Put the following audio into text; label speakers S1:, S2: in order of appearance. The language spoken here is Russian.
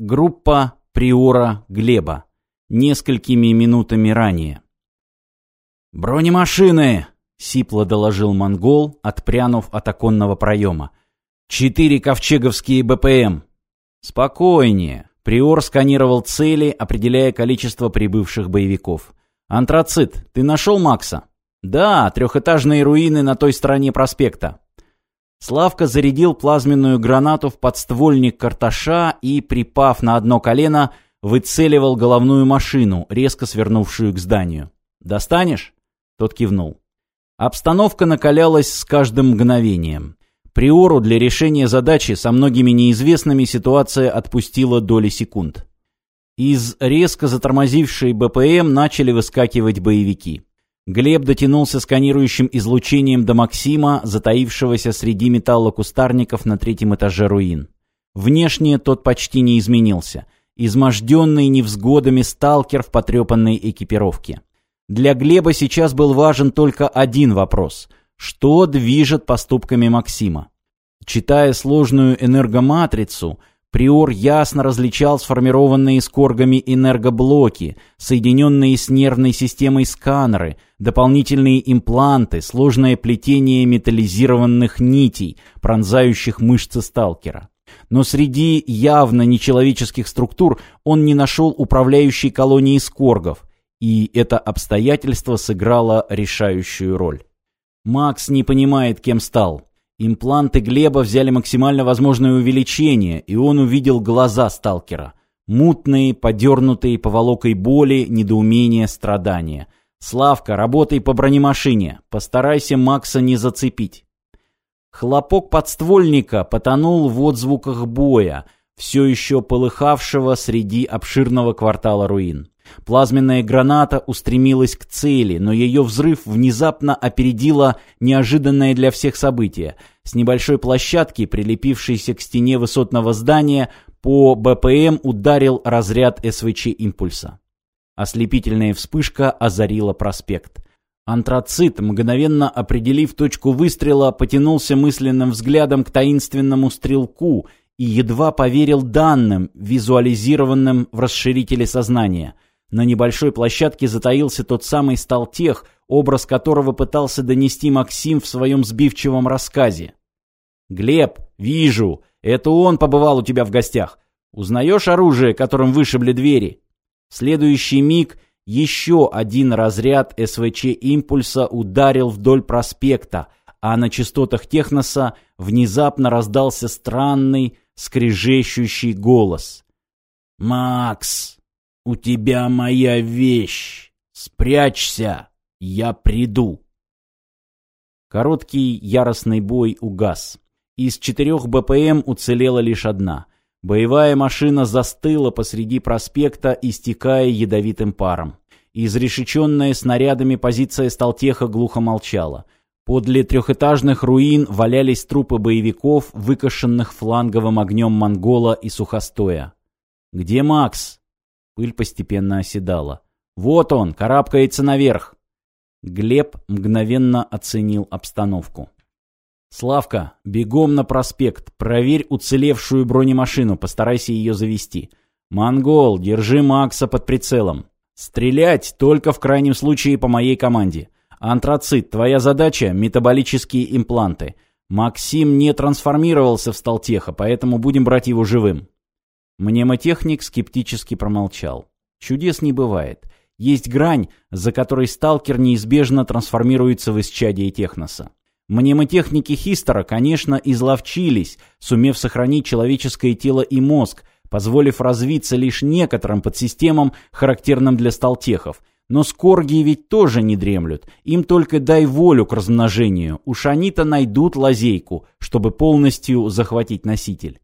S1: группа Приора Глеба. Несколькими минутами ранее. «Бронемашины!» — сипло доложил монгол, отпрянув от оконного проема. «Четыре ковчеговские БПМ!» «Спокойнее!» Приор сканировал цели, определяя количество прибывших боевиков. «Антрацит, ты нашел Макса?» «Да, трехэтажные руины на той стороне проспекта». Славка зарядил плазменную гранату в подствольник карташа и, припав на одно колено, выцеливал головную машину, резко свернувшую к зданию. «Достанешь?» Тот кивнул. Обстановка накалялась с каждым мгновением. Приору для решения задачи со многими неизвестными ситуация отпустила доли секунд. Из резко затормозившей БПМ начали выскакивать боевики. Глеб дотянулся сканирующим излучением до Максима, затаившегося среди металлокустарников на третьем этаже руин. Внешне тот почти не изменился. Изможденный невзгодами сталкер в потрепанной экипировке. Для Глеба сейчас был важен только один вопрос – что движет поступками Максима? Читая сложную энергоматрицу, Приор ясно различал сформированные скоргами энергоблоки, соединенные с нервной системой сканеры, дополнительные импланты, сложное плетение металлизированных нитей, пронзающих мышцы сталкера. Но среди явно нечеловеческих структур он не нашел управляющей колонии скоргов, и это обстоятельство сыграло решающую роль. Макс не понимает, кем стал. Импланты Глеба взяли максимально возможное увеличение, и он увидел глаза сталкера. Мутные, подернутые поволокой боли, недоумения, страдания. «Славка, работай по бронемашине. Постарайся Макса не зацепить». Хлопок подствольника потонул в отзвуках боя, все еще полыхавшего среди обширного квартала руин. Плазменная граната устремилась к цели, но ее взрыв внезапно опередило неожиданное для всех событие. С небольшой площадки, прилепившейся к стене высотного здания, по БПМ ударил разряд СВЧ-импульса. Ослепительная вспышка озарила проспект. Антрацит, мгновенно определив точку выстрела, потянулся мысленным взглядом к таинственному стрелку и едва поверил данным, визуализированным в расширителе сознания – на небольшой площадке затаился тот самый сталтех, образ которого пытался донести Максим в своем сбивчивом рассказе. «Глеб, вижу, это он побывал у тебя в гостях. Узнаешь оружие, которым вышибли двери?» В следующий миг еще один разряд СВЧ-импульса ударил вдоль проспекта, а на частотах техноса внезапно раздался странный, скрежещущий голос. «Макс!» «У тебя моя вещь! Спрячься! Я приду!» Короткий яростный бой угас. Из четырех БПМ уцелела лишь одна. Боевая машина застыла посреди проспекта, истекая ядовитым паром. Изрешеченная снарядами позиция Сталтеха глухо молчала. Подле трехэтажных руин валялись трупы боевиков, выкошенных фланговым огнем монгола и сухостоя. «Где Макс?» Пыль постепенно оседала. «Вот он, карабкается наверх!» Глеб мгновенно оценил обстановку. «Славка, бегом на проспект, проверь уцелевшую бронемашину, постарайся ее завести. Монгол, держи Макса под прицелом. Стрелять только в крайнем случае по моей команде. Антрацит, твоя задача — метаболические импланты. Максим не трансформировался в Сталтеха, поэтому будем брать его живым. Мнемотехник скептически промолчал. Чудес не бывает. Есть грань, за которой сталкер неизбежно трансформируется в исчадие техноса. Мнемотехники Хистера, конечно, изловчились, сумев сохранить человеческое тело и мозг, позволив развиться лишь некоторым подсистемам, характерным для сталтехов. Но скорги ведь тоже не дремлют, им только дай волю к размножению, уж они-то найдут лазейку, чтобы полностью захватить носитель.